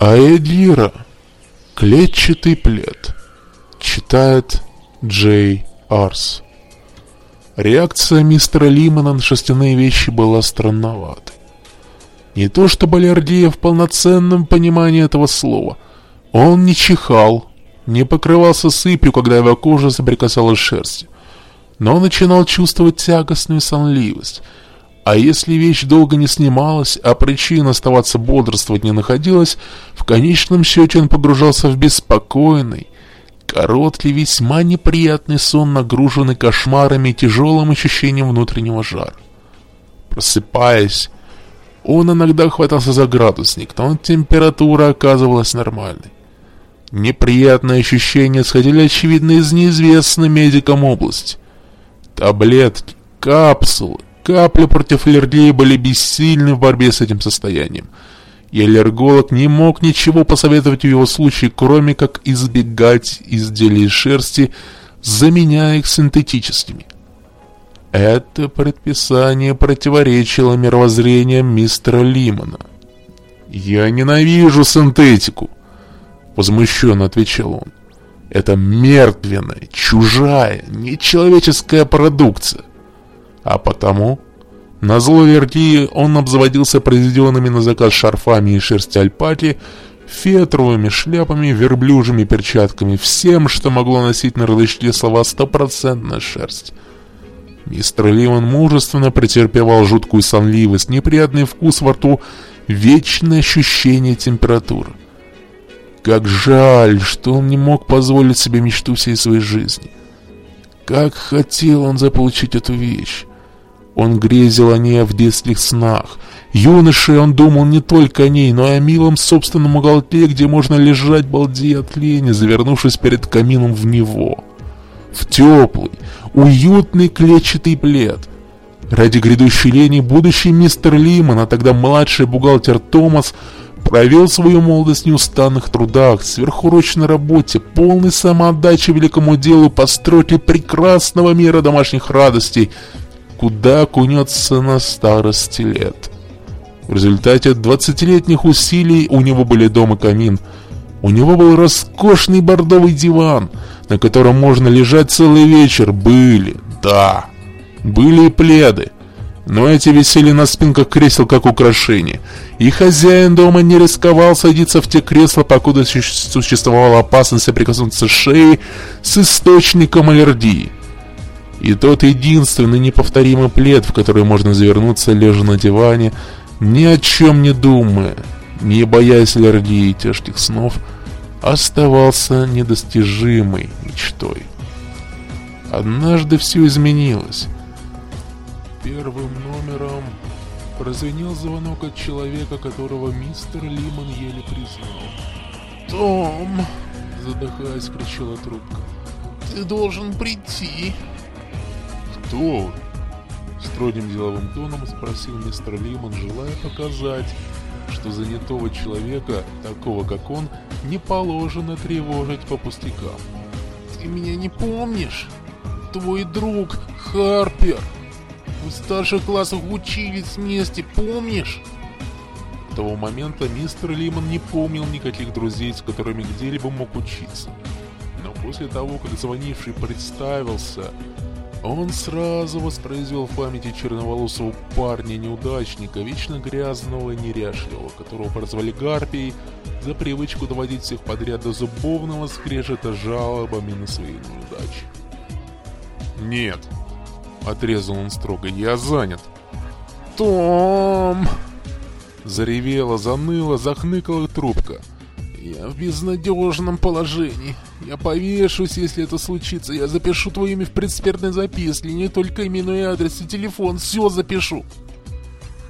Аэдира. Клетчатый плед. Читает Джей Арс. Реакция мистера Лимана на шерстяные вещи была странноватой. Не то что Балярдия в полноценном понимании этого слова. Он не чихал, не покрывался сыпью, когда его кожа соприкасалась с шерстью. Но начинал чувствовать тягостную сонливость. А если вещь долго не снималась, а причин оставаться бодрствовать не находилась, в конечном счете он погружался в беспокойный, короткий, весьма неприятный сон, нагруженный кошмарами и тяжелым ощущением внутреннего жара. Просыпаясь, он иногда хватался за градусник, но температура оказывалась нормальной. Неприятные ощущения сходили, очевидно, из неизвестной медикам области. Таблетки, капсулы, капли против аллергии были бессильны в борьбе с этим состоянием. И аллерголог не мог ничего посоветовать в его случае, кроме как избегать изделий из шерсти, заменяя их синтетическими. Это предписание противоречило мировоззрениям мистера Лимона. «Я ненавижу синтетику!» — возмущенно отвечал он. «Это мертвенная, чужая, нечеловеческая продукция. А потому, на зло Вердии, он обзаводился произведенными на заказ шарфами и шерсти альпаки, фетровыми шляпами, верблюжьими перчатками, всем, что могло носить на рылычке слова «стопроцентная шерсть». Мистер Ливан мужественно претерпевал жуткую сонливость, неприятный вкус во рту, вечное ощущение температуры. Как жаль, что он не мог позволить себе мечту всей своей жизни. Как хотел он заполучить эту вещь. Он грезил о ней в детских снах. Юношей он думал не только о ней, но и о милом собственном уголке, где можно лежать балдея от лени, завернувшись перед камином в него. В теплый, уютный клетчатый плед. Ради грядущей лени будущий мистер Лимон, а тогда младший бухгалтер Томас, провел свою молодость в неустанных трудах, сверхурочной работе, полной самоотдачи великому делу постройки прекрасного мира домашних радостей, куда окунется на старости лет. В результате 20-летних усилий у него были дом и камин. У него был роскошный бордовый диван – на котором можно лежать целый вечер, были, да, были и пледы. Но эти висели на спинках кресел как украшение. И хозяин дома не рисковал садиться в те кресла, покуда существовала опасность соприкоснуться шеей с источником аллергии. И тот единственный неповторимый плед, в который можно завернуться, лежа на диване, ни о чем не думая, не боясь аллергии и тяжких снов, оставался недостижимой мечтой. Однажды все изменилось. Первым номером прозвенел звонок от человека, которого мистер Лимон еле признал. «Том!» — задыхаясь, кричала трубка. «Ты должен прийти!» «Кто?» — строгим деловым тоном спросил мистер Лимон, желая показать, что занятого человека, такого как он, не положено тревожить по пустякам. «Ты меня не помнишь? Твой друг Харпер! В старших классах учились вместе, помнишь?» С того момента мистер Лимон не помнил никаких друзей, с которыми где-либо мог учиться. Но после того, как звонивший представился, он сразу воспроизвел в памяти черноволосого парня-неудачника, вечно грязного и неряшливого, которого прозвали Гарпией за привычку доводить всех подряд до зубовного скрежета жалобами на свои неудачи. «Нет», — отрезал он строго, — «я занят». «Том!» Заревела, заныла, захныкала трубка. «Я в безнадежном положении. Я повешусь, если это случится. Я запишу твое имя в предсмертной записке. Не только имя, но и адрес и телефон. Все запишу».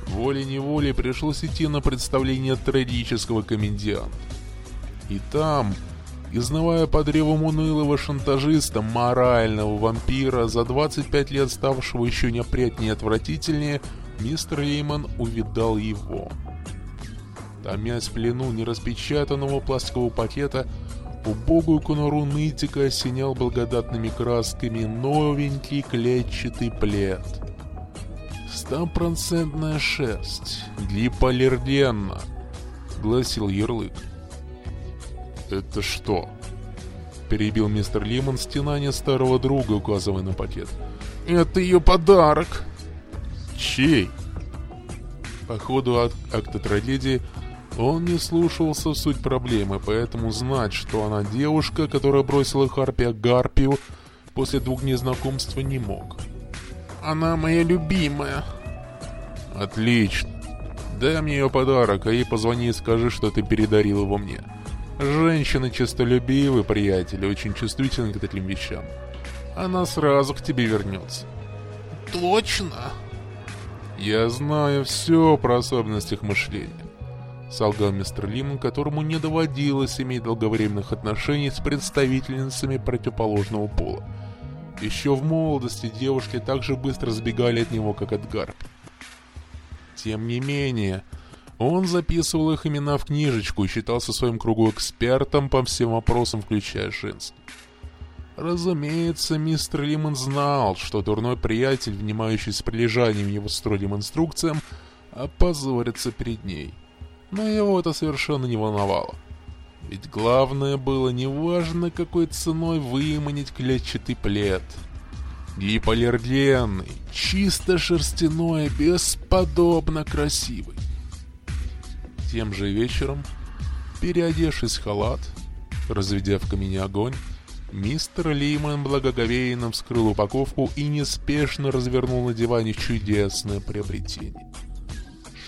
Волей-неволей пришлось идти на представление трагического комедианта. И там, изнывая под древом унылого шантажиста, морального вампира, за 25 лет ставшего еще неопрятнее и отвратительнее, мистер Лейман увидал его. Томясь в плену нераспечатанного пластикового пакета, убогую конуру нытика осенял благодатными красками новенький клетчатый плед. «Стопроцентная шерсть, гипоаллергенна», — гласил ярлык. «Это что?» Перебил мистер Лимон стенание старого друга, указывая на пакет. «Это ее подарок!» «Чей?» По ходу ак акта трагедии он не слушался в суть проблемы, поэтому знать, что она девушка, которая бросила Харпия Гарпию, после двух дней знакомства не мог. «Она моя любимая!» «Отлично! Дай мне ее подарок, а ей позвони и скажи, что ты передарил его мне. Женщины честолюбивы, приятели, очень чувствительны к таким вещам. Она сразу к тебе вернется». «Точно?» «Я знаю все про особенности их мышления», — солгал мистер Лимон, которому не доводилось иметь долговременных отношений с представительницами противоположного пола. Еще в молодости девушки так же быстро сбегали от него, как от гарп. Тем не менее, он записывал их имена в книжечку и считался своим кругу экспертом по всем вопросам, включая женский. Разумеется, мистер Лимон знал, что дурной приятель, внимающий с прилежанием его строгим инструкциям, опозорится перед ней. Но его это совершенно не волновало. Ведь главное было неважно какой ценой выманить клетчатый плед. Гиполергенный, чисто шерстяной, бесподобно красивый. Тем же вечером, переодевшись в халат, разведя в камине огонь, Мистер Лимон благоговейно вскрыл упаковку и неспешно развернул на диване чудесное приобретение.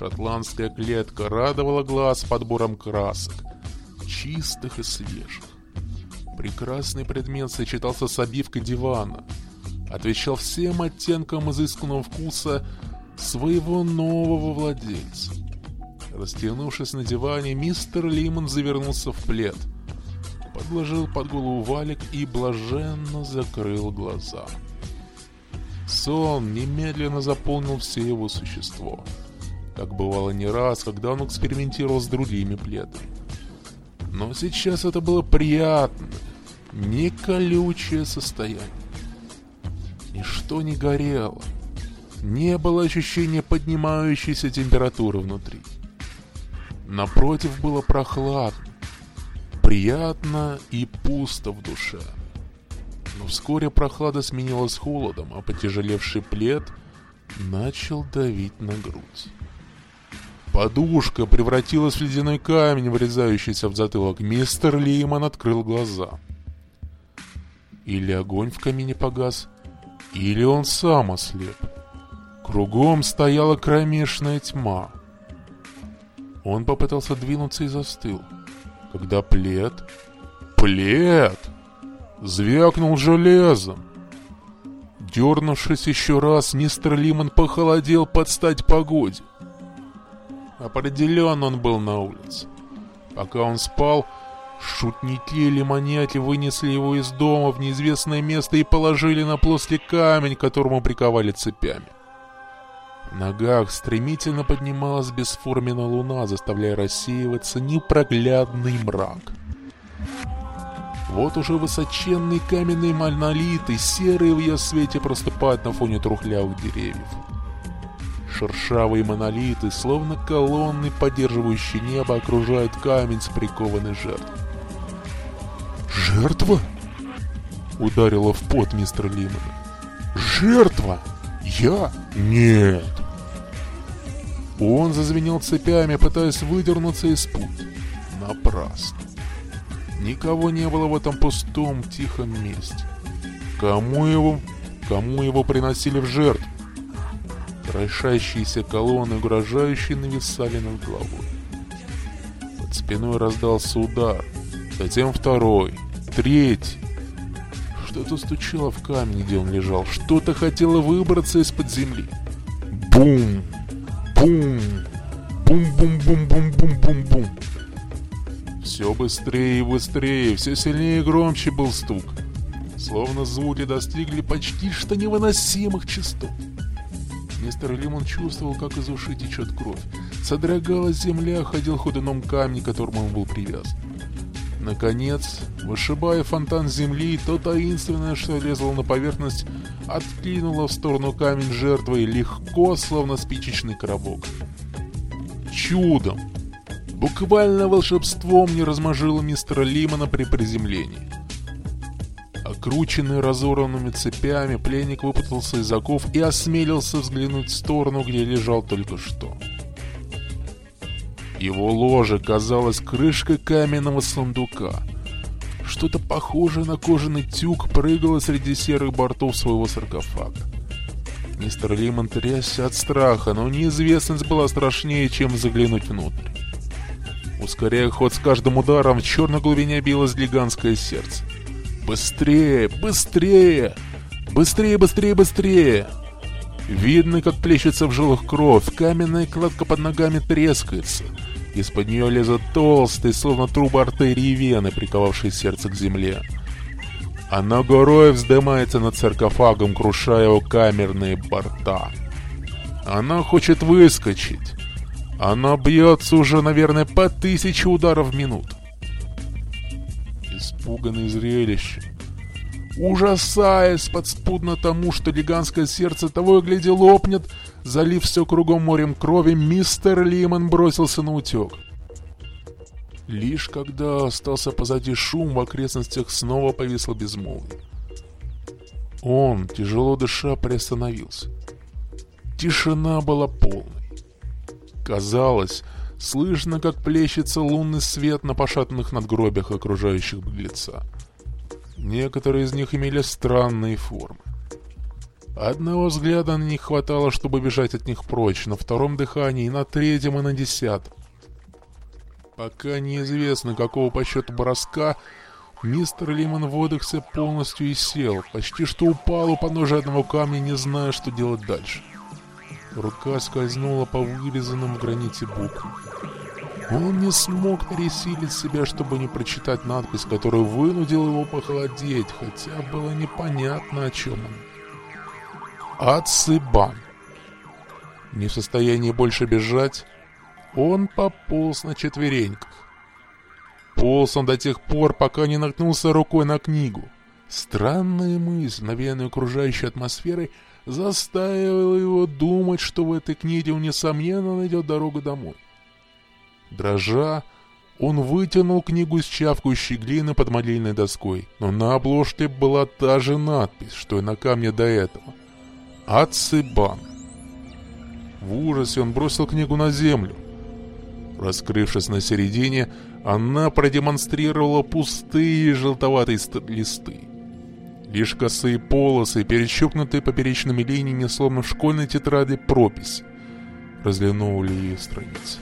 Шотландская клетка радовала глаз подбором красок, чистых и свежих. Прекрасный предмет сочетался с обивкой дивана, отвечал всем оттенкам изысканного вкуса своего нового владельца. Растянувшись на диване, мистер Лимон завернулся в плед – подложил под голову валик и блаженно закрыл глаза. Сон немедленно заполнил все его существо, как бывало не раз, когда он экспериментировал с другими пледами. Но сейчас это было приятное, не колючее состояние. Ничто не горело, не было ощущения поднимающейся температуры внутри. Напротив, было прохладно, приятно и пусто в душе. Но вскоре прохлада сменилась холодом, а потяжелевший плед начал давить на грудь. Подушка превратилась в ледяной камень, врезающийся в затылок. Мистер Лейман открыл глаза. Или огонь в камине погас, или он сам ослеп. Кругом стояла кромешная тьма. Он попытался двинуться и застыл когда плед... Плед! Звякнул железом. Дернувшись еще раз, мистер Лимон похолодел под стать погоде. Определенно он был на улице. Пока он спал, шутники или маньяки вынесли его из дома в неизвестное место и положили на плоский камень, которому приковали цепями. В ногах стремительно поднималась бесформенная луна, заставляя рассеиваться непроглядный мрак. Вот уже высоченные каменные монолиты, серые в ее свете проступают на фоне трухлявых деревьев. Шершавые монолиты, словно колонны, поддерживающие небо, окружают камень с прикованной жертвой. «Жертва?» — ударила в пот мистер Лимона. «Жертва? Я? Нет!» Он зазвенел цепями, пытаясь выдернуться из пут. Напрасно. Никого не было в этом пустом, тихом месте. Кому его, кому его приносили в жертву? Крошащиеся колонны, угрожающие, нависали над головой. Под спиной раздался удар, затем второй, третий. Что-то стучало в камень, где он лежал, что-то хотело выбраться из-под земли. Бум! Бум! Бум-бум-бум-бум-бум-бум-бум. Все быстрее и быстрее, все сильнее и громче был стук. Словно звуки достигли почти что невыносимых частот. Мистер Лимон чувствовал, как из ушей течет кровь. Содрогалась земля, ходил ходуном камень, к которому он был привязан. Наконец, вышибая фонтан земли, то таинственное, что лезло на поверхность, откинуло в сторону камень жертвы легко, словно спичечный коробок. Чудом! буквально волшебством не размажило мистера Лимона при приземлении. Окрученный разорванными цепями, пленник выпутался из оков и осмелился взглянуть в сторону, где лежал только что. Его ложе казалось крышкой каменного сундука. Что-то похожее на кожаный тюк прыгало среди серых бортов своего саркофага. Мистер Лимон трясся от страха, но неизвестность была страшнее, чем заглянуть внутрь. Ускоряя ход с каждым ударом, в черной глубине билось гигантское сердце. «Быстрее! Быстрее! Быстрее, быстрее, быстрее!» Видно, как плещется в жилах кровь, каменная кладка под ногами трескается. Из-под нее лезут толстые, словно трубы артерии вены, приковавшие сердце к земле. Она горой вздымается над саркофагом, крушая его камерные борта. Она хочет выскочить. Она бьется уже, наверное, по тысяче ударов в минуту. Испуганный зрелищем, ужасаясь подспудно тому, что гигантское сердце того и гляди лопнет, залив все кругом морем крови, мистер Лимон бросился на утек. Лишь когда остался позади шум, в окрестностях снова повисло безмолвие. Он, тяжело дыша, приостановился. Тишина была полной. Казалось, слышно, как плещется лунный свет на пошатанных надгробиях окружающих беглеца. Некоторые из них имели странные формы. Одного взгляда на них хватало, чтобы бежать от них прочь, на втором дыхании, на третьем, и на десятом. Пока неизвестно, какого по счету броска, мистер Лимон выдохся полностью и сел, почти что упал у подножия одного камня, не зная, что делать дальше. Рука скользнула по вырезанным в граните буквам. Он не смог пересилить себя, чтобы не прочитать надпись, которая вынудила его похолодеть, хотя было непонятно, о чем он. Ацибан. Не в состоянии больше бежать, он пополз на четвереньках. Полз он до тех пор, пока не наткнулся рукой на книгу. Странная мысль, навеянная окружающей атмосферой, заставила его думать, что в этой книге он, несомненно, найдет дорогу домой. Дрожа, он вытянул книгу из чавкающей глины под молильной доской, но на обложке была та же надпись, что и на камне до этого. «Ацибан». В ужасе он бросил книгу на землю. Раскрывшись на середине, она продемонстрировала пустые желтоватые листы. Лишь косые полосы, перещепнутые поперечными линиями, словно в школьной тетради пропись, разлиновывали ее страницы.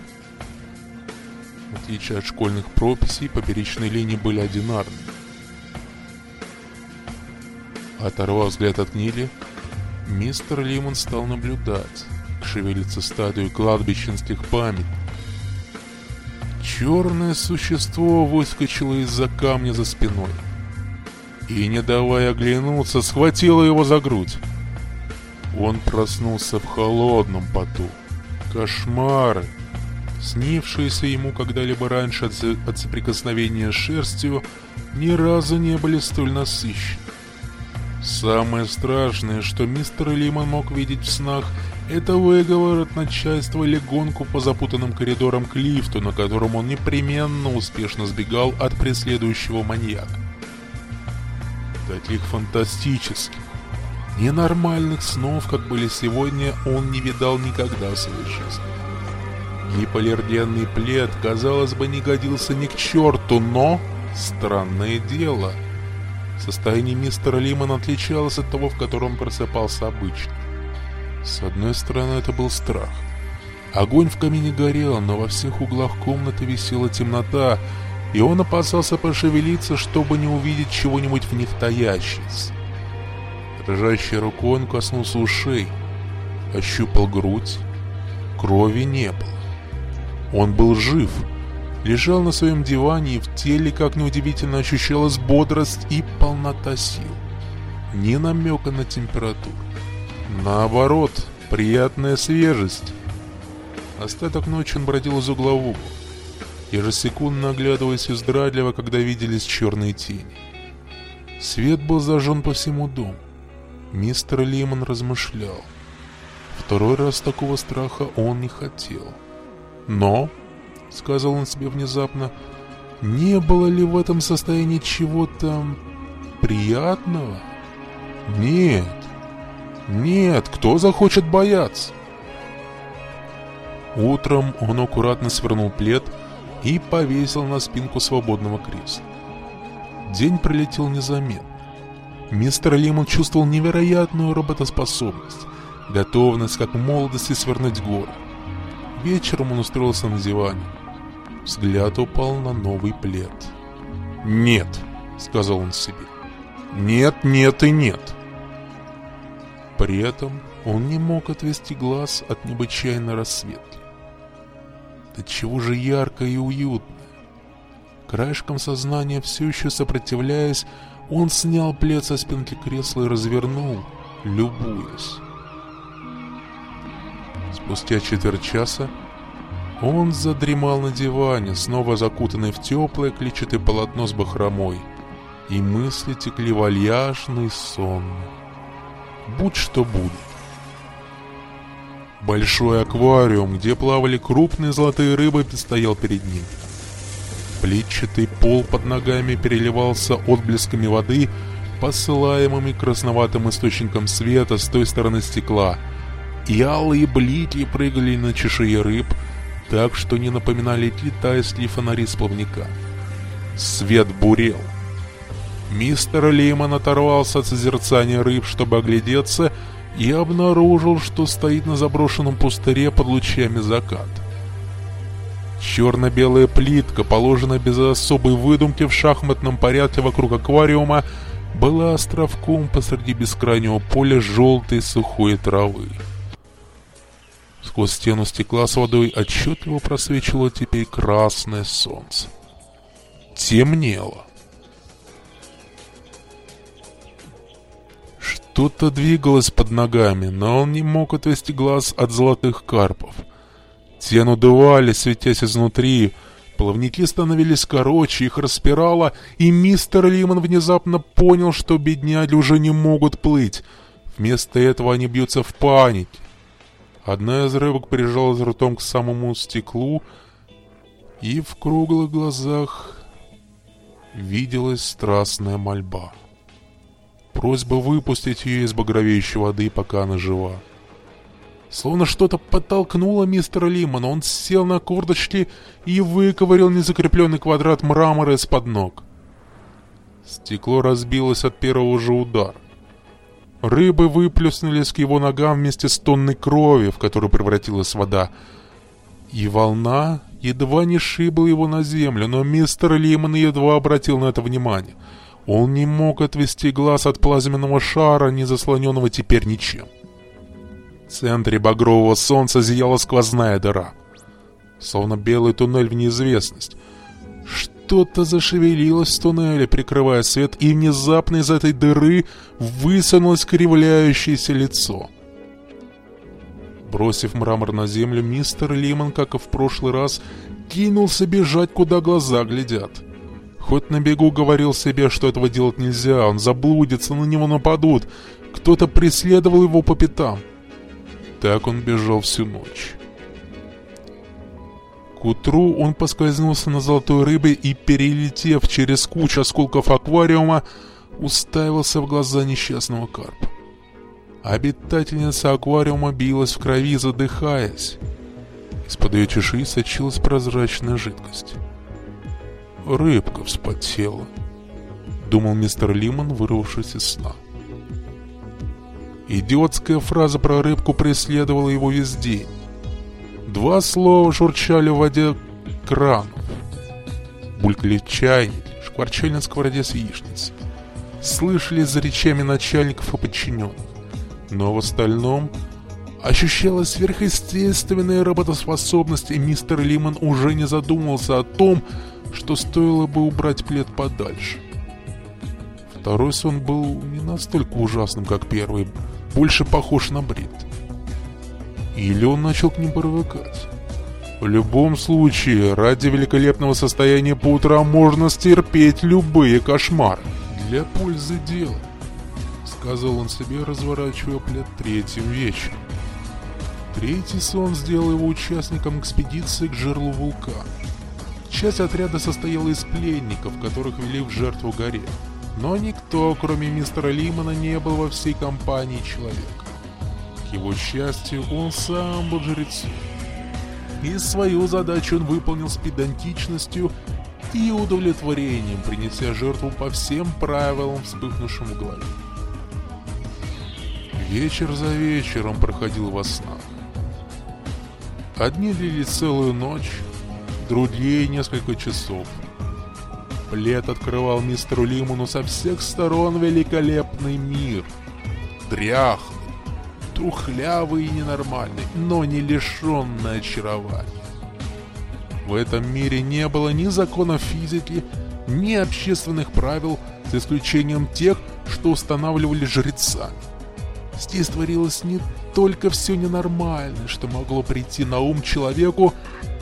В отличие от школьных прописей, поперечные линии были одинарными. Оторвав взгляд от книги, мистер Лимон стал наблюдать, как шевелится статуи кладбищенских памятников, Черное существо выскочило из-за камня за спиной. И, не давая оглянуться, схватило его за грудь. Он проснулся в холодном поту. Кошмары, снившиеся ему когда-либо раньше от, от соприкосновения с шерстью, ни разу не были столь насыщены. Самое страшное, что мистер Лимон мог видеть в снах, это выговор от начальства или гонку по запутанным коридорам к лифту, на котором он непременно успешно сбегал от преследующего маньяка. Таких фантастических, ненормальных снов, как были сегодня, он не видал никогда в своей жизни. Гиполерденный плед, казалось бы, не годился ни к черту, но... Странное дело. Состояние мистера Лимона отличалось от того, в котором просыпался обычно. С одной стороны, это был страх. Огонь в камине горел, но во всех углах комнаты висела темнота, и он опасался пошевелиться, чтобы не увидеть чего-нибудь в них таящееся. Дрожащей рукой он коснулся ушей, ощупал грудь. Крови не было. Он был жив, лежал на своем диване, и в теле, как неудивительно, ощущалась бодрость и полнота сил. Ни намека на температуру. Наоборот, приятная свежесть. Остаток ночи он бродил из угла в угол, ежесекундно оглядываясь из Драдлева, когда виделись черные тени. Свет был зажжен по всему дому. Мистер Лимон размышлял. Второй раз такого страха он не хотел. Но — сказал он себе внезапно. «Не было ли в этом состоянии чего-то приятного?» «Нет, нет, кто захочет бояться?» Утром он аккуратно свернул плед и повесил на спинку свободного кресла. День пролетел незаметно. Мистер Лимон чувствовал невероятную работоспособность, готовность, как в молодости, свернуть горы. Вечером он устроился на диване. Взгляд упал на новый плед. «Нет», — сказал он себе. «Нет, нет и нет». При этом он не мог отвести глаз от необычайной рассветки. Да чего же ярко и уютно. Краешком сознания, все еще сопротивляясь, он снял плед со спинки кресла и развернул, любуясь. Спустя четверть часа он задремал на диване, снова закутанный в теплое клетчатое полотно с бахромой, и мысли текли вальяжно и сонно. Будь что будет. Большой аквариум, где плавали крупные золотые рыбы, стоял перед ним. Плитчатый пол под ногами переливался отблесками воды, посылаемыми красноватым источником света с той стороны стекла, и алые блики прыгали на чешуе рыб, так что не напоминали китайские фонари с плавника. Свет бурел. Мистер Лейман оторвался от созерцания рыб, чтобы оглядеться, и обнаружил, что стоит на заброшенном пустыре под лучами заката. Черно-белая плитка, положенная без особой выдумки в шахматном порядке вокруг аквариума, была островком посреди бескрайнего поля желтой сухой травы. Сквозь стену стекла с водой отчетливо просвечивало теперь красное солнце. Темнело. Что-то двигалось под ногами, но он не мог отвести глаз от золотых карпов. Те надувались, светясь изнутри. Плавники становились короче, их распирало, и мистер Лимон внезапно понял, что бедняги уже не могут плыть. Вместо этого они бьются в панике. Одна из рыбок прижалась ртом к самому стеклу, и в круглых глазах виделась страстная мольба. Просьба выпустить ее из багровеющей воды, пока она жива. Словно что-то подтолкнуло мистера Лимона, он сел на курдочки и выковырил незакрепленный квадрат мрамора из-под ног. Стекло разбилось от первого же удара. Рыбы выплюснулись к его ногам вместе с тонной крови, в которую превратилась вода. И волна едва не шибла его на землю, но мистер Лимон едва обратил на это внимание — он не мог отвести глаз от плазменного шара, не заслоненного теперь ничем. В центре багрового солнца зияла сквозная дыра. Словно белый туннель в неизвестность. Что-то зашевелилось в туннеле, прикрывая свет, и внезапно из этой дыры высунулось кривляющееся лицо. Бросив мрамор на землю, мистер Лимон, как и в прошлый раз, кинулся бежать, куда глаза глядят. Хоть на бегу говорил себе, что этого делать нельзя, он заблудится, на него нападут. Кто-то преследовал его по пятам. Так он бежал всю ночь. К утру он поскользнулся на золотой рыбе и, перелетев через кучу осколков аквариума, уставился в глаза несчастного карпа. Обитательница аквариума билась в крови, задыхаясь. Из-под ее чешуи сочилась прозрачная жидкость. Рыбка вспотела, думал мистер Лимон, вырвавшись из сна. Идиотская фраза про рыбку преследовала его весь день. Два слова журчали в воде кранов. Булькали чайники, шкварчали на сковороде с яичницей. Слышались за речами начальников и подчиненных. Но в остальном ощущалась сверхъестественная работоспособность, и мистер Лимон уже не задумывался о том, что стоило бы убрать плед подальше. Второй сон был не настолько ужасным, как первый, больше похож на бред. Или он начал к ним привыкать. В любом случае, ради великолепного состояния по утрам можно стерпеть любые кошмары. Для пользы дела, сказал он себе, разворачивая плед третьим вечером. Третий сон сделал его участником экспедиции к жерлу вулкана. Часть отряда состояла из пленников, которых вели в жертву горе. Но никто, кроме мистера Лимона, не был во всей компании человека. К его счастью, он сам был жрецом. И свою задачу он выполнил с педантичностью и удовлетворением, принеся жертву по всем правилам, вспыхнувшим в голове. Вечер за вечером проходил во снах. Одни длились целую ночь, другие несколько часов. Плед открывал мистеру Лимону со всех сторон великолепный мир. Дряхлый, трухлявый и ненормальный, но не лишенный очарования. В этом мире не было ни законов физики, ни общественных правил, за исключением тех, что устанавливали жрецами. Здесь творилось не только все ненормальное, что могло прийти на ум человеку,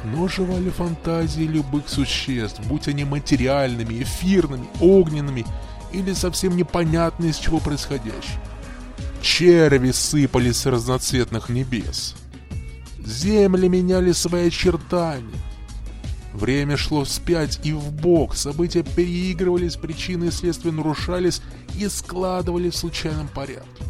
но жевали фантазии любых существ, будь они материальными, эфирными, огненными или совсем непонятно из чего происходящими. Черви сыпались с разноцветных небес. Земли меняли свои очертания. Время шло вспять и вбок, события переигрывались, причины и следствия нарушались и складывались в случайном порядке.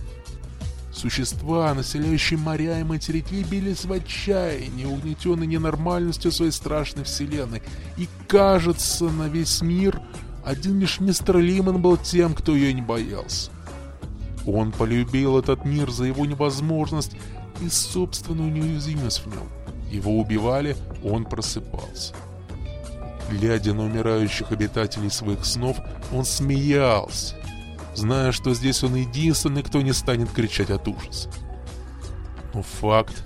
Существа, населяющие моря и материки, бились в отчаянии, угнетенные ненормальностью своей страшной вселенной. И кажется, на весь мир один лишь мистер Лимон был тем, кто ее не боялся. Он полюбил этот мир за его невозможность и собственную неуязвимость в нем. Его убивали, он просыпался. Глядя на умирающих обитателей своих снов, он смеялся, зная, что здесь он единственный, кто не станет кричать от ужаса. Но факт,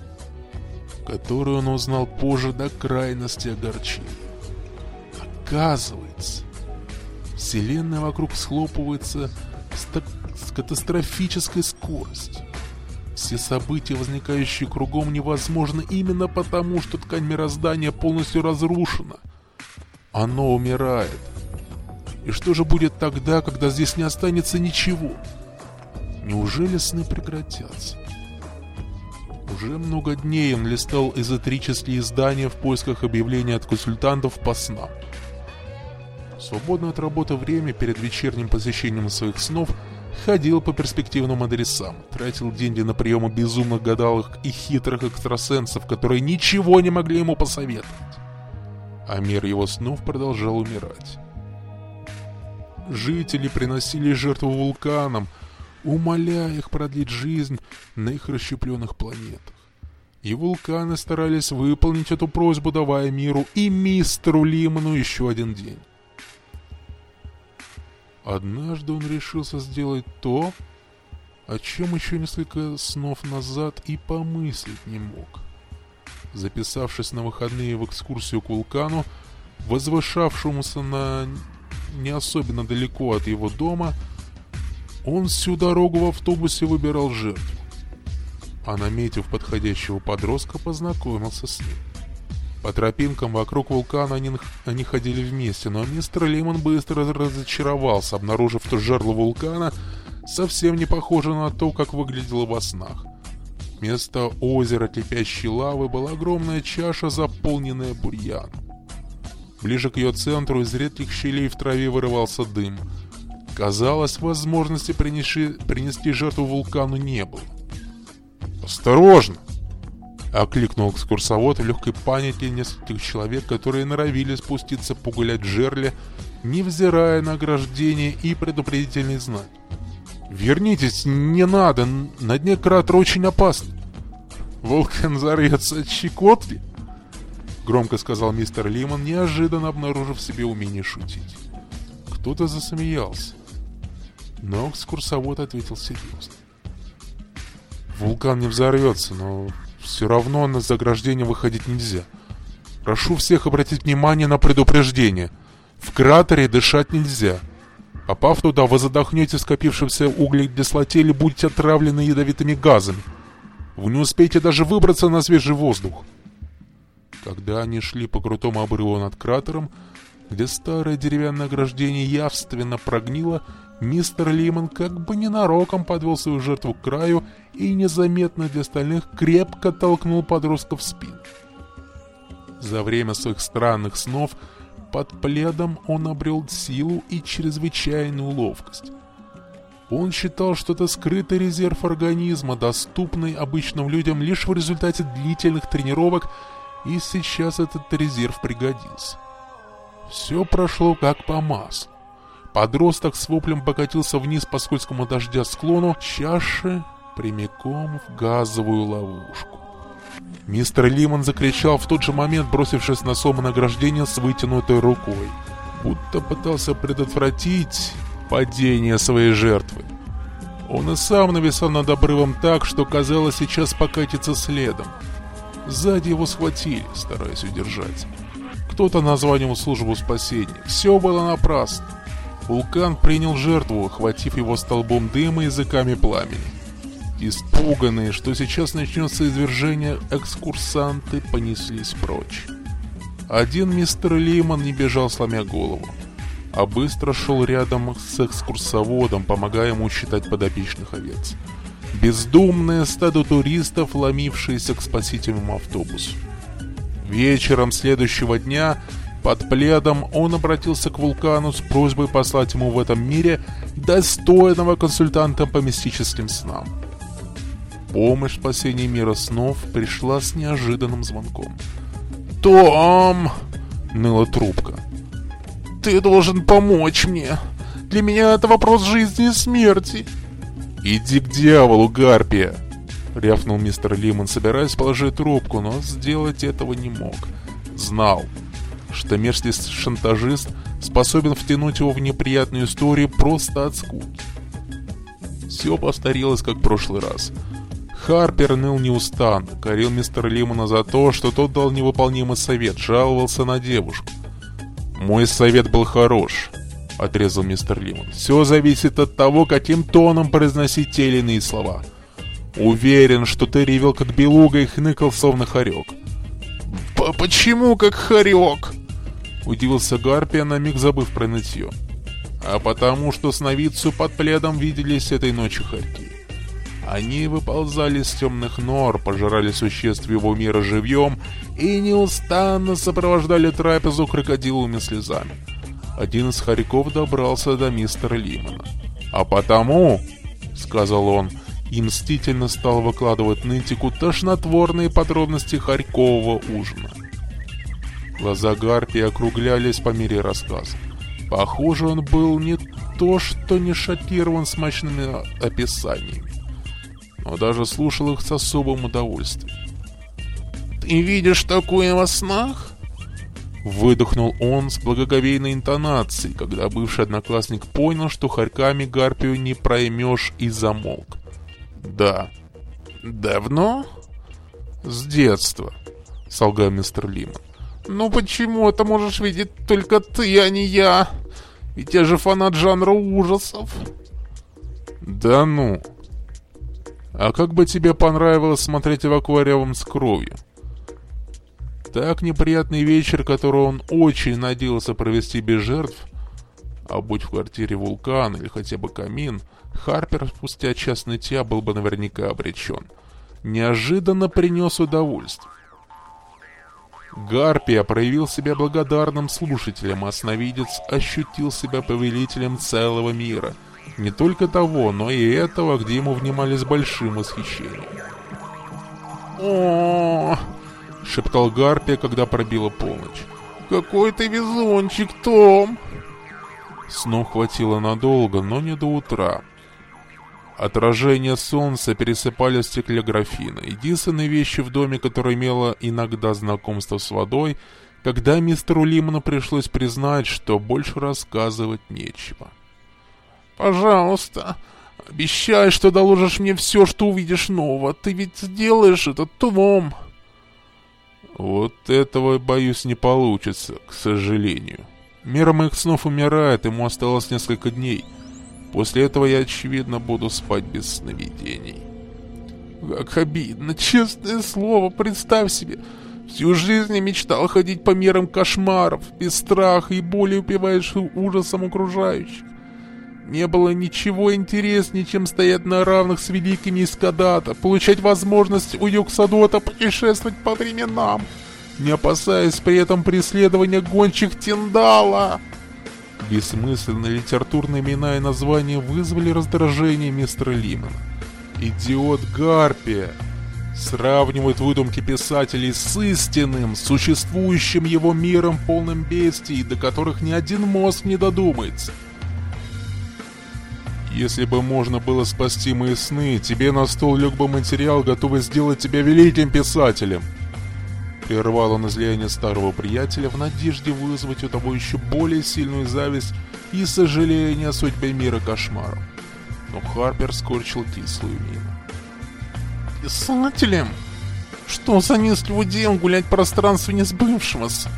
который он узнал позже до крайности огорчил. Оказывается, Вселенная вокруг схлопывается с, так, с катастрофической скоростью. Все события, возникающие кругом, невозможны именно потому, что ткань мироздания полностью разрушена. Оно умирает, и что же будет тогда, когда здесь не останется ничего? Неужели сны прекратятся? Уже много дней он листал эзотерические издания в поисках объявлений от консультантов по снам. свободное от работы время перед вечерним посещением своих снов ходил по перспективным адресам, тратил деньги на приемы безумных гадалых и хитрых экстрасенсов, которые ничего не могли ему посоветовать. А мир его снов продолжал умирать. Жители приносили жертву вулканам, умоляя их продлить жизнь на их расщепленных планетах. И вулканы старались выполнить эту просьбу, давая миру и мистеру Лиману еще один день. Однажды он решился сделать то, о чем еще несколько снов назад и помыслить не мог. Записавшись на выходные в экскурсию к вулкану, возвышавшемуся на не особенно далеко от его дома, он всю дорогу в автобусе выбирал жертву. А наметив подходящего подростка, познакомился с ним. По тропинкам вокруг вулкана они, они ходили вместе, но мистер Лимон быстро разочаровался, обнаружив, что жерло вулкана совсем не похоже на то, как выглядело во снах. Вместо озера кипящей лавы была огромная чаша, заполненная бурьяном. Ближе к ее центру из редких щелей в траве вырывался дым. Казалось, возможности принеси, принести жертву вулкану не было. «Осторожно!» — окликнул экскурсовод в легкой панике нескольких человек, которые норовили спуститься погулять в жерле, невзирая на ограждение и предупредительный знак. «Вернитесь, не надо, на дне кратера очень опасно!» «Вулкан взорвется от щекотки?» Громко сказал мистер Лимон, неожиданно обнаружив в себе умение шутить. Кто-то засмеялся. Но экскурсовод ответил серьезно. Вулкан не взорвется, но все равно на заграждение выходить нельзя. Прошу всех обратить внимание на предупреждение. В кратере дышать нельзя. Попав туда, вы задохнете скопившимся углекислоте или будете отравлены ядовитыми газами. Вы не успеете даже выбраться на свежий воздух. Когда они шли по крутому обрыву над кратером, где старое деревянное ограждение явственно прогнило, мистер Лимон как бы ненароком подвел свою жертву к краю и незаметно для остальных крепко толкнул подростка в спину. За время своих странных снов под пледом он обрел силу и чрезвычайную ловкость. Он считал, что это скрытый резерв организма, доступный обычным людям лишь в результате длительных тренировок, и сейчас этот резерв пригодился. Все прошло как по маслу. Подросток с воплем покатился вниз по скользкому дождя склону чаши прямиком в газовую ловушку. Мистер Лимон закричал в тот же момент, бросившись на самонаграждение с вытянутой рукой, будто пытался предотвратить падение своей жертвы. Он и сам нависал над обрывом так, что казалось сейчас покатится следом. Сзади его схватили, стараясь удержать. Кто-то названивал службу спасения. Все было напрасно. Вулкан принял жертву, охватив его столбом дыма и языками пламени. Испуганные, что сейчас начнется извержение, экскурсанты понеслись прочь. Один мистер Лимон не бежал, сломя голову, а быстро шел рядом с экскурсоводом, помогая ему считать подопечных овец. Бездумное стадо туристов, ломившееся к спасительному автобусу. Вечером следующего дня под пледом он обратился к вулкану с просьбой послать ему в этом мире достойного консультанта по мистическим снам. Помощь в спасении мира снов пришла с неожиданным звонком. «Том!» — ныла трубка. «Ты должен помочь мне! Для меня это вопрос жизни и смерти!» «Иди к дьяволу, Гарпия!» — рявкнул мистер Лимон, собираясь положить трубку, но сделать этого не мог. Знал, что мерзкий шантажист способен втянуть его в неприятную историю просто от скуки. Все повторилось, как в прошлый раз — Харпер ныл неустанно, корил мистера Лимона за то, что тот дал невыполнимый совет, жаловался на девушку. «Мой совет был хорош», — отрезал мистер Лимон. «Все зависит от того, каким тоном произносить те или иные слова. Уверен, что ты ревел как белуга и хныкал словно хорек». «Почему как хорек?» — удивился Гарпия, на миг забыв про нытье. «А потому, что сновидцу под пледом виделись этой ночью хорьки. Они выползали из темных нор, пожирали существ его мира живьем и неустанно сопровождали трапезу крокодиловыми слезами. Один из хорьков добрался до мистера Лимона. «А потому», — сказал он, и мстительно стал выкладывать нытику тошнотворные подробности хорькового ужина. Глаза Гарпии округлялись по мере рассказа. Похоже, он был не то что не шокирован смачными описаниями но даже слушал их с особым удовольствием. «Ты видишь такое во снах?» Выдохнул он с благоговейной интонацией, когда бывший одноклассник понял, что хорьками гарпию не проймешь и замолк. «Да». «Давно?» «С детства», — солгал мистер Лимон. «Ну почему это можешь видеть только ты, а не я? Ведь я же фанат жанра ужасов». «Да ну», а как бы тебе понравилось смотреть в аквариум с кровью? Так неприятный вечер, который он очень надеялся провести без жертв, а будь в квартире вулкан или хотя бы камин, Харпер спустя час нытья был бы наверняка обречен. Неожиданно принес удовольствие. Гарпия проявил себя благодарным слушателем, а сновидец ощутил себя повелителем целого мира — не только того, но и этого, где ему внимали с большим восхищением. о шептал Гарпия, когда пробила полночь. «Какой ты везунчик, Том!» Снов хватило надолго, но не до утра. Отражения солнца пересыпали в стекле графина. Единственной вещи в доме, которая имела иногда знакомство с водой, когда мистеру Лиману пришлось признать, что больше рассказывать нечего. Пожалуйста, обещай, что доложишь мне все, что увидишь нового. Ты ведь сделаешь это, Том. Вот этого, боюсь, не получится, к сожалению. Мир моих снов умирает, ему осталось несколько дней. После этого я, очевидно, буду спать без сновидений. Как обидно, честное слово, представь себе. Всю жизнь я мечтал ходить по мирам кошмаров, без страха и боли упиваешь ужасом окружающих. Не было ничего интереснее, чем стоять на равных с великими из Кадата, получать возможность у Юксадота путешествовать по временам, не опасаясь при этом преследования гончих Тиндала. Бессмысленные литературные имена и названия вызвали раздражение мистера Лимана. Идиот Гарпия сравнивает выдумки писателей с истинным, существующим его миром полным бестий, до которых ни один мозг не додумается. Если бы можно было спасти мои сны, тебе на стол лег бы материал, готовый сделать тебя великим писателем. Прервал он излияние старого приятеля в надежде вызвать у того еще более сильную зависть и сожаление о судьбе мира кошмаров. Но Харпер скорчил кислую мину. «Писателем? Что за низкий удел гулять в пространстве несбывшегося?»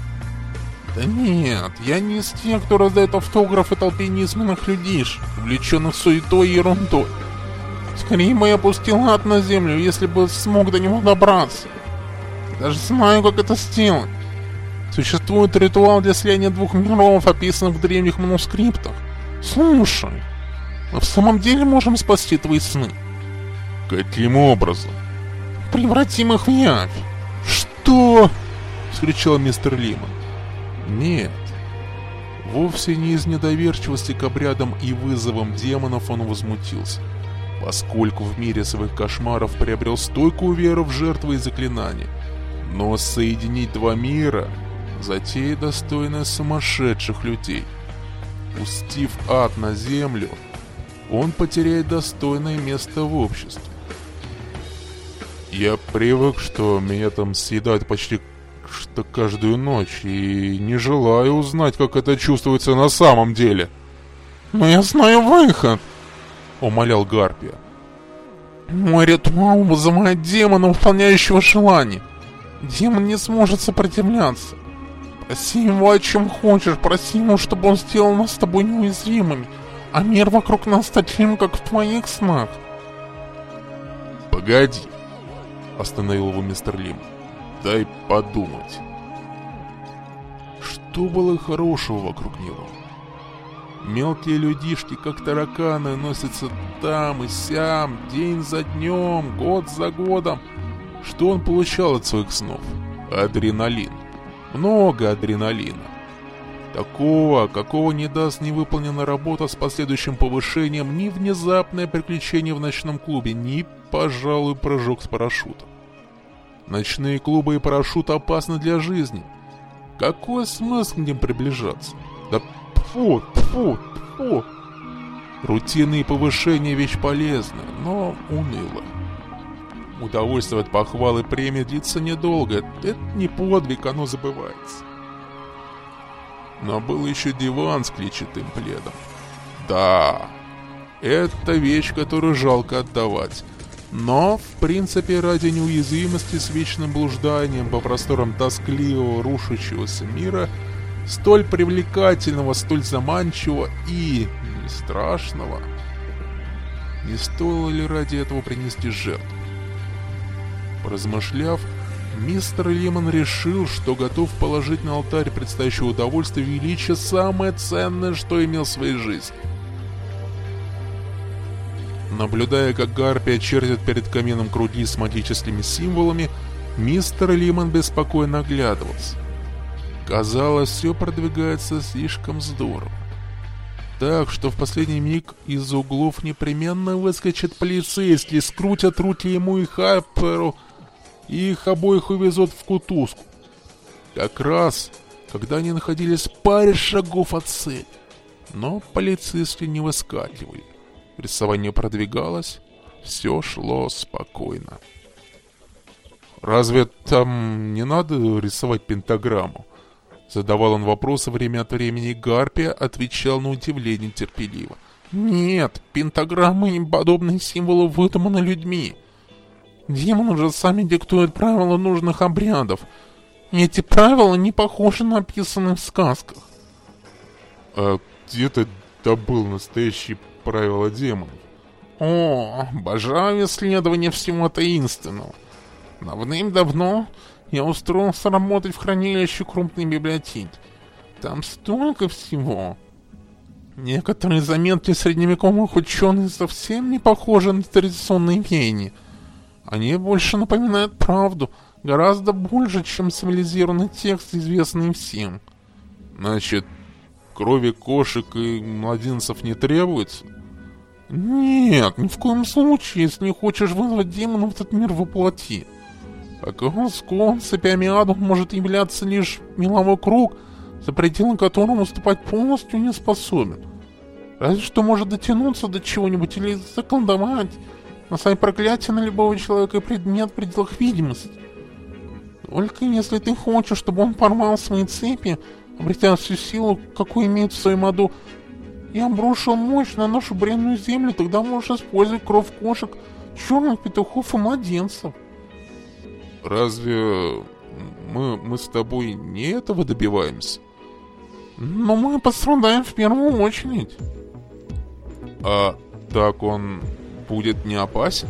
Да нет, я не из тех, кто раздает автографы толпе неизменных людишек, увлеченных суетой и ерундой. Скорее бы я опустил ад на землю, если бы смог до него добраться. Даже знаю, как это сделать. Существует ритуал для слияния двух миров, описанных в древних манускриптах. Слушай, мы в самом деле можем спасти твои сны. Каким образом? Превратим их в явь. Что? Вскричал мистер Лимон. Нет. Вовсе не из недоверчивости к обрядам и вызовам демонов он возмутился, поскольку в мире своих кошмаров приобрел стойкую веру в жертвы и заклинания. Но соединить два мира – затея достойная сумасшедших людей. Пустив ад на землю, он потеряет достойное место в обществе. Я привык, что меня там съедают почти что каждую ночь и не желаю узнать, как это чувствуется на самом деле. «Но я знаю выход!» — умолял Гарпия. «Мой ритуал вызывает демона, выполняющего желание. Демон не сможет сопротивляться. Проси его о чем хочешь, проси ему, чтобы он сделал нас с тобой неуязвимыми, а мир вокруг нас таким, как в твоих снах». «Погоди!» — остановил его мистер Лим дай подумать. Что было хорошего вокруг него? Мелкие людишки, как тараканы, носятся там и сям, день за днем, год за годом. Что он получал от своих снов? Адреналин. Много адреналина. Такого, какого не даст ни выполненная работа с последующим повышением, ни внезапное приключение в ночном клубе, ни, пожалуй, прыжок с парашютом. Ночные клубы и парашют опасны для жизни. Какой смысл к ним приближаться? Да фу, фу, фу. Рутинные повышения вещь полезная, но унылая. Удовольствие от похвалы премии длится недолго. Это не подвиг, оно забывается. Но был еще диван с клетчатым пледом. Да, это вещь, которую жалко отдавать. Но, в принципе, ради неуязвимости с вечным блужданием по просторам тоскливого, рушащегося мира, столь привлекательного, столь заманчивого и не страшного, не стоило ли ради этого принести жертву? Поразмышляв, мистер Лимон решил, что готов положить на алтарь предстоящего удовольствия величия самое ценное, что имел в своей жизни — Наблюдая, как Гарпия чертит перед камином круги с магическими символами, мистер Лимон беспокойно оглядывался. Казалось, все продвигается слишком здорово. Так что в последний миг из углов непременно выскочит полицейский, скрутят руки ему и Харперу, и их обоих увезут в кутузку. Как раз, когда они находились паре шагов от цели. Но полицейские не выскакивали. Рисование продвигалось, все шло спокойно. «Разве там не надо рисовать пентаграмму?» Задавал он вопросы время от времени, Гарпия отвечал на удивление терпеливо. «Нет, пентаграммы и подобные символы выдуманы людьми. Демоны же сами диктуют правила нужных обрядов. И эти правила не похожи на описанные в сказках». «А где ты добыл настоящий правила демонов. О, обожаю исследование всего таинственного. Давным-давно я устроился работать в хранилище крупной библиотеки. Там столько всего. Некоторые заметки средневековых ученых совсем не похожи на традиционные веяния. Они больше напоминают правду, гораздо больше, чем цивилизированный текст, известный всем. Значит, крови кошек и младенцев не требуется? Нет, ни в коем случае, если не хочешь вызвать демона в этот мир воплоти. Склон цепями ада может являться лишь меловой круг, за пределы которого наступать полностью не способен. Разве что может дотянуться до чего-нибудь или заколдовать, наставить проклятие на любого человека и предмет в пределах видимости. Только если ты хочешь, чтобы он порвал свои цепи, обретя всю силу, какую имеет в своем аду, и обрушил мощь на нашу бренную землю, тогда можешь использовать кровь кошек, черных петухов и младенцев. Разве мы, мы с тобой не этого добиваемся? Но мы пострадаем в первую очередь. А так он будет не опасен?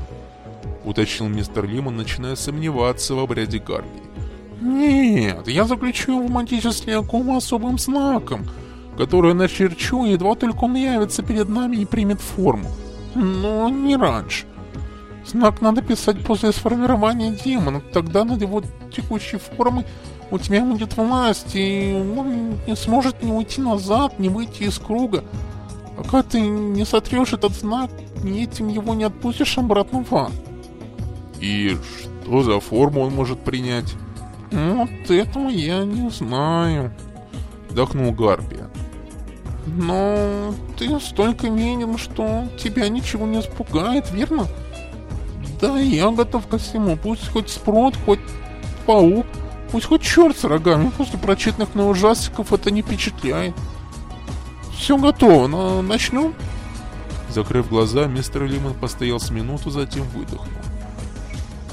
Уточнил мистер Лимон, начиная сомневаться в обряде Гарпии. Нет, я заключу его в магический особым знаком, который начерчу, едва только он явится перед нами и примет форму. Но не раньше. Знак надо писать после сформирования демона, тогда над его текущей формой у тебя будет власть, и он не сможет не уйти назад, не выйти из круга. Пока ты не сотрешь этот знак, ни этим его не отпустишь обратно в ад. И что за форму он может принять? Вот этого я не знаю. Вздохнул Гарпия. Но ты столько верен, что тебя ничего не испугает, верно? Да, я готов ко всему. Пусть хоть спрот, хоть паук, пусть хоть черт с рогами. После прочитанных на ужастиков это не впечатляет. Все готово, но начнем? Закрыв глаза, мистер Лимон постоял с минуту, затем выдохнул.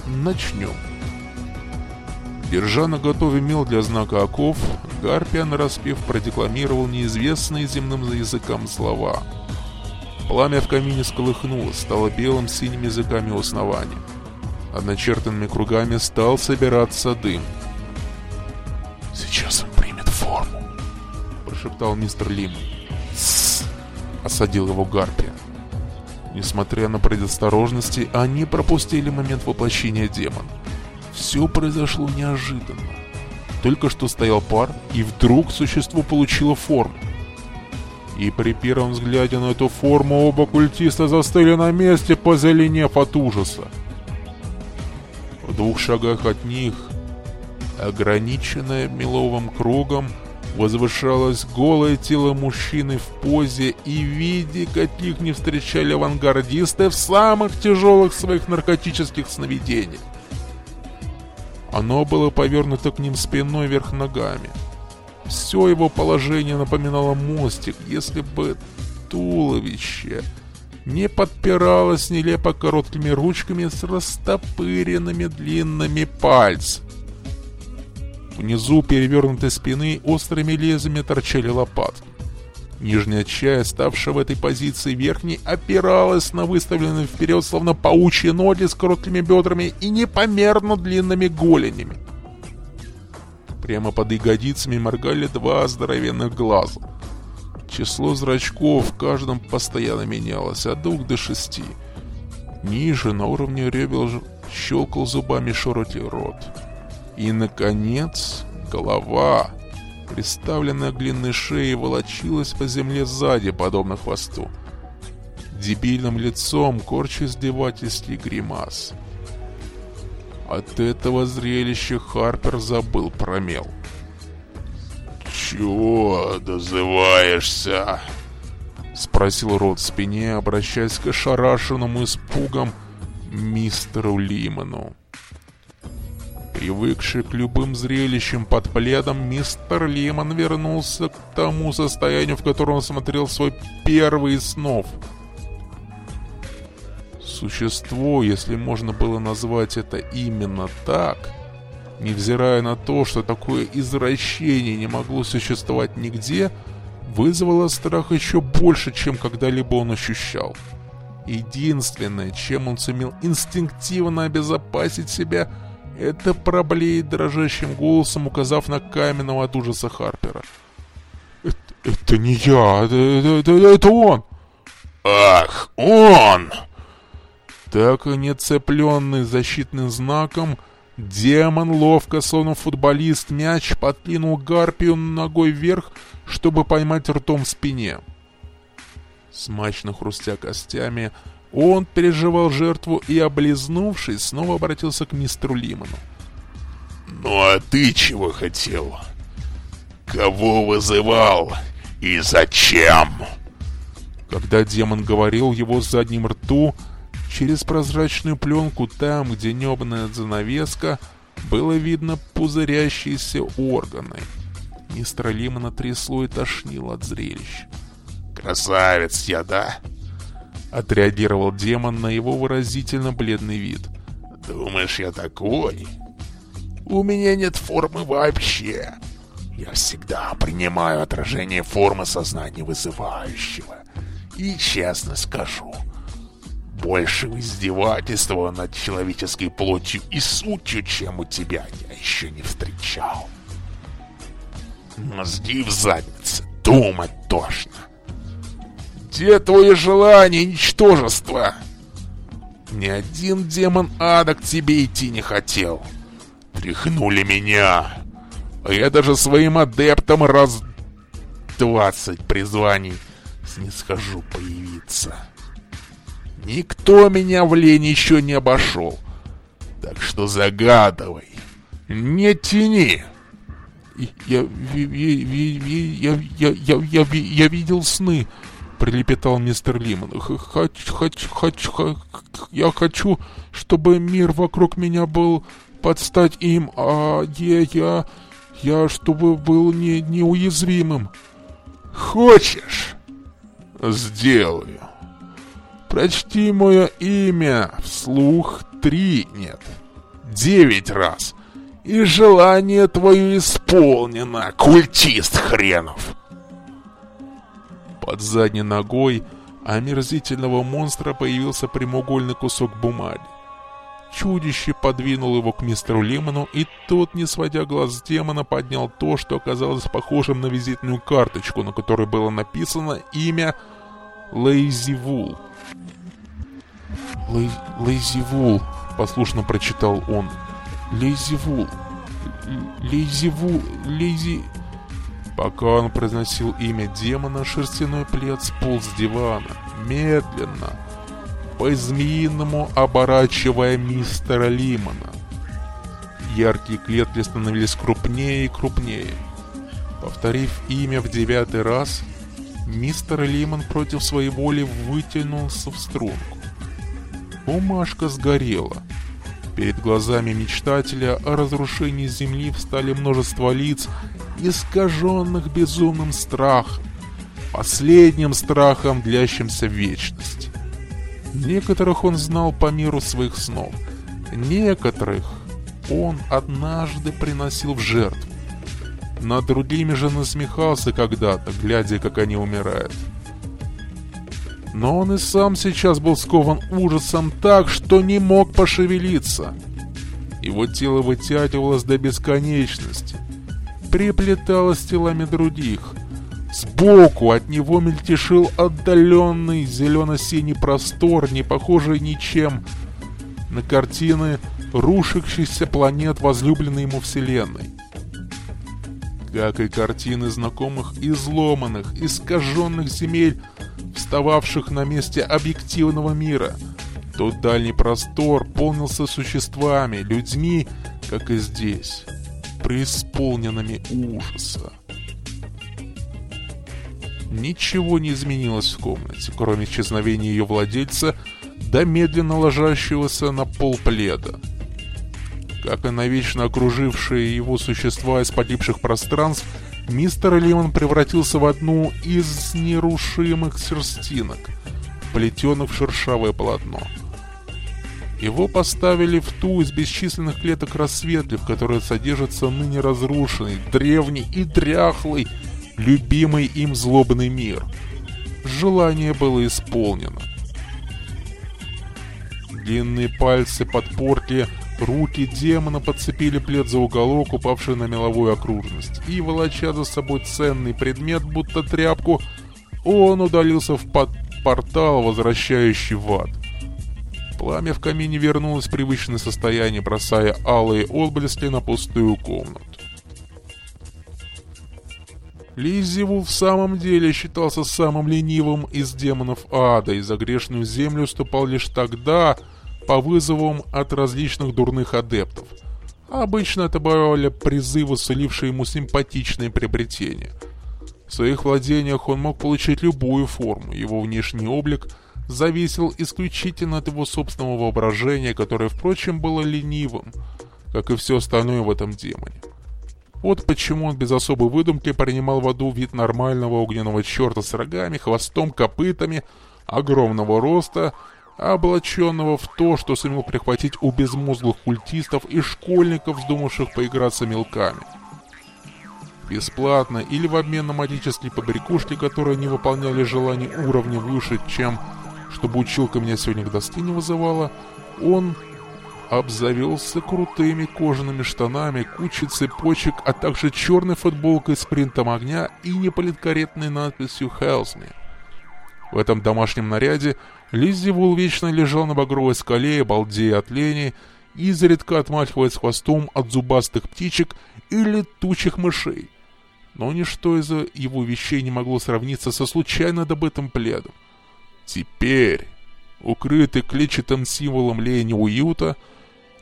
Начнем. Держа на готове мел для знака оков, Гарпиан распев продекламировал неизвестные земным языкам слова. Пламя в камине сколыхнулось, стало белым синими языками у основания. Над начертанными кругами стал собираться дым. «Сейчас он примет форму», — прошептал мистер Лим. «Тссс!» — осадил его Гарпия. Несмотря на предосторожности, они пропустили момент воплощения демона. Все произошло неожиданно. Только что стоял пар, и вдруг существо получило форму. И при первом взгляде на эту форму оба культиста застыли на месте, позеленев от ужаса. В двух шагах от них, ограниченное меловым кругом, возвышалось голое тело мужчины в позе и виде, каких не встречали авангардисты в самых тяжелых своих наркотических сновидениях. Оно было повернуто к ним спиной вверх ногами. Все его положение напоминало мостик, если бы туловище не подпиралось нелепо короткими ручками с растопыренными длинными пальцами. Внизу перевернутой спины острыми лезвиями торчали лопатки. Нижняя часть, ставшая в этой позиции верхней, опиралась на выставленные вперед, словно паучьи ноги с короткими бедрами и непомерно длинными голенями. Прямо под ягодицами моргали два здоровенных глаза. Число зрачков в каждом постоянно менялось, от двух до шести. Ниже, на уровне ребел, щелкал зубами широкий рот. И, наконец, голова, приставленная к длинной шее, волочилась по земле сзади, подобно хвосту. Дебильным лицом корча издевательский гримас. От этого зрелища Харпер забыл про мел. «Чего дозываешься?» Спросил Рот в спине, обращаясь к ошарашенному испугом мистеру Лиману. Привыкший к любым зрелищам под пледом, мистер Лимон вернулся к тому состоянию, в котором он смотрел свой первый снов. Существо, если можно было назвать это именно так, невзирая на то, что такое извращение не могло существовать нигде, вызвало страх еще больше, чем когда-либо он ощущал. Единственное, чем он сумел инстинктивно обезопасить себя – это проблеет дрожащим голосом, указав на каменного от ужаса Харпера. «Это, это не я, это, это, это он!» «Ах, он!» Так и не цепленный защитным знаком, Демон, ловко, словно футболист, мяч подкинул гарпию ногой вверх, чтобы поймать ртом в спине. Смачно хрустя костями, он переживал жертву и, облизнувшись, снова обратился к мистеру Лиману. «Ну а ты чего хотел? Кого вызывал? И зачем?» Когда демон говорил, его задним рту через прозрачную пленку там, где небная занавеска, было видно пузырящиеся органы. Мистера Лимона трясло и тошнило от зрелища. «Красавец я, да?» Отреагировал демон на его выразительно бледный вид. «Думаешь, я такой? У меня нет формы вообще. Я всегда принимаю отражение формы сознания вызывающего. И честно скажу, большего издевательства над человеческой плотью и сутью, чем у тебя, я еще не встречал. Мозги в заднице, думать тошно. Где твое желание, ничтожество? Ни один демон ада к тебе идти не хотел. Тряхнули меня. Я даже своим адептам раз двадцать призваний снисхожу появиться. Никто меня в лень еще не обошел. Так что загадывай. Не тяни. Я, я, я, я, я, я, я видел сны, прилепетал мистер Лимон. Хочу, хочу, хочу, я хочу, чтобы мир вокруг меня был под стать им, а я, я, я чтобы был не, неуязвимым. Хочешь? Сделаю. Прочти мое имя вслух три, нет, девять раз. И желание твое исполнено, культист хренов. Под задней ногой омерзительного монстра появился прямоугольный кусок бумаги. Чудище подвинул его к мистеру Лемону, и тот, не сводя глаз с демона, поднял то, что оказалось похожим на визитную карточку, на которой было написано имя Лейзи Вул. «Лейзи Вул», — послушно прочитал он. «Лейзи Вул, Лейзи Вул, Лейзи...» Пока он произносил имя демона, шерстяной плед сполз с дивана, медленно, по-змеиному оборачивая мистера Лимона. Яркие клетки становились крупнее и крупнее. Повторив имя в девятый раз, мистер Лимон против своей воли вытянулся в струнку. Бумажка сгорела. Перед глазами мечтателя о разрушении земли встали множество лиц, искаженных безумным страхом, последним страхом, длящимся в вечности. Некоторых он знал по миру своих снов, некоторых он однажды приносил в жертву. Над другими же насмехался когда-то, глядя, как они умирают. Но он и сам сейчас был скован ужасом так, что не мог пошевелиться. Его тело вытягивалось до бесконечности, приплеталось с телами других. Сбоку от него мельтешил отдаленный зелено-синий простор, не похожий ничем на картины рушащихся планет возлюбленной ему вселенной. Как и картины знакомых изломанных, искаженных земель, встававших на месте объективного мира. Тот дальний простор полнился существами, людьми, как и здесь, преисполненными ужаса. Ничего не изменилось в комнате, кроме исчезновения ее владельца, да медленно ложащегося на пол пледа. Как и навечно окружившие его существа из погибших пространств, мистер Лимон превратился в одну из нерушимых серстинок, плетенных в шершавое полотно. Его поставили в ту из бесчисленных клеток рассветли, в которой содержится ныне разрушенный, древний и дряхлый, любимый им злобный мир. Желание было исполнено. Длинные пальцы подпортили Руки демона подцепили плед за уголок, упавший на меловую окружность, и, волоча за собой ценный предмет, будто тряпку, он удалился в под портал, возвращающий в ад. Пламя в камине вернулось в привычное состояние, бросая алые отблески на пустую комнату. Лизивул в самом деле считался самым ленивым из демонов ада, и за грешную землю ступал лишь тогда, по вызовам от различных дурных адептов. обычно это бывали призывы, сулившие ему симпатичные приобретения. В своих владениях он мог получить любую форму, его внешний облик зависел исключительно от его собственного воображения, которое, впрочем, было ленивым, как и все остальное в этом демоне. Вот почему он без особой выдумки принимал в аду вид нормального огненного черта с рогами, хвостом, копытами, огромного роста, облаченного в то, что сумел прихватить у безмозглых культистов и школьников, вздумавших поиграться мелками. Бесплатно или в обмен на магические побрякушки, которые не выполняли желаний уровня выше, чем чтобы училка меня сегодня к доске не вызывала, он обзавелся крутыми кожаными штанами, кучей цепочек, а также черной футболкой с принтом огня и неполиткорректной надписью «Hells Me». В этом домашнем наряде Лиззи Вул вечно лежал на багровой скале, балдея от лени, изредка отмахиваясь хвостом от зубастых птичек или летучих мышей. Но ничто из его вещей не могло сравниться со случайно добытым пледом. Теперь, укрытый клетчатым символом лени уюта,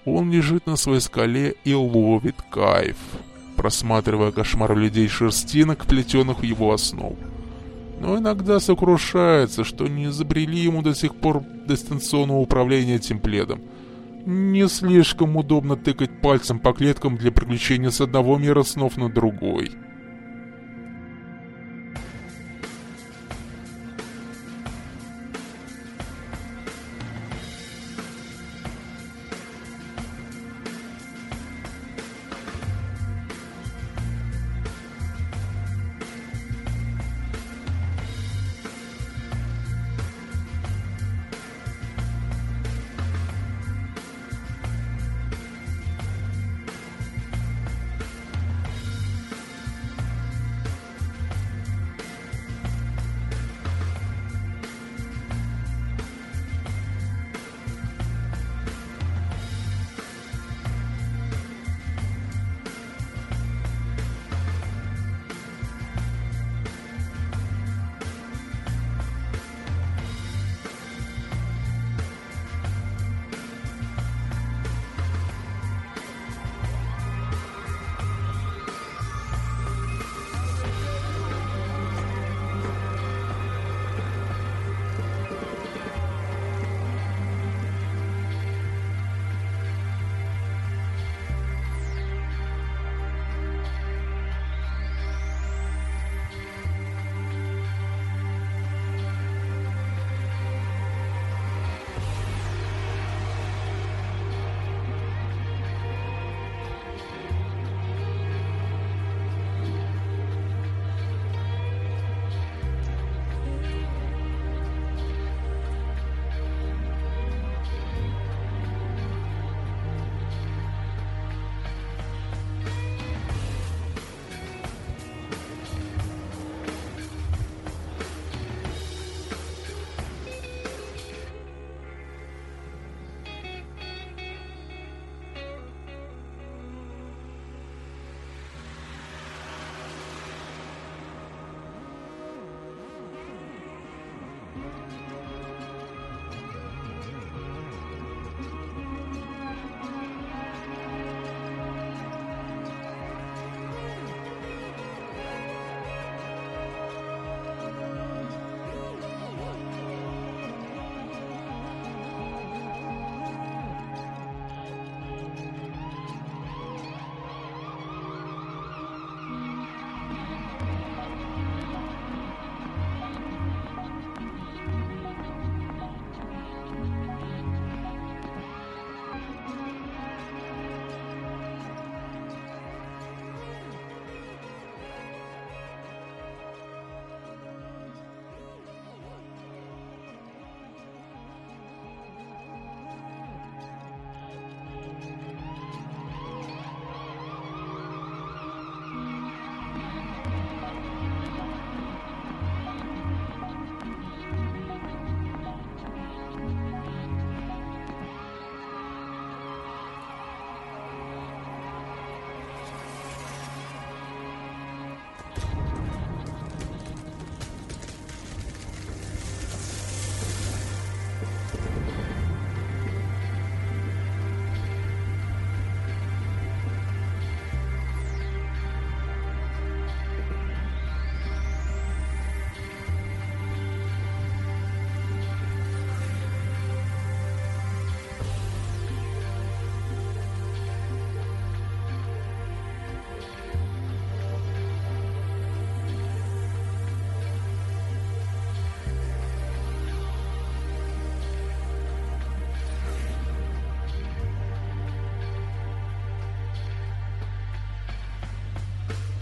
он лежит на своей скале и ловит кайф, просматривая кошмар людей шерстинок, вплетенных в его основу. Но иногда сокрушается, что не изобрели ему до сих пор дистанционного управления этим пледом. Не слишком удобно тыкать пальцем по клеткам для приключения с одного мира снов на другой.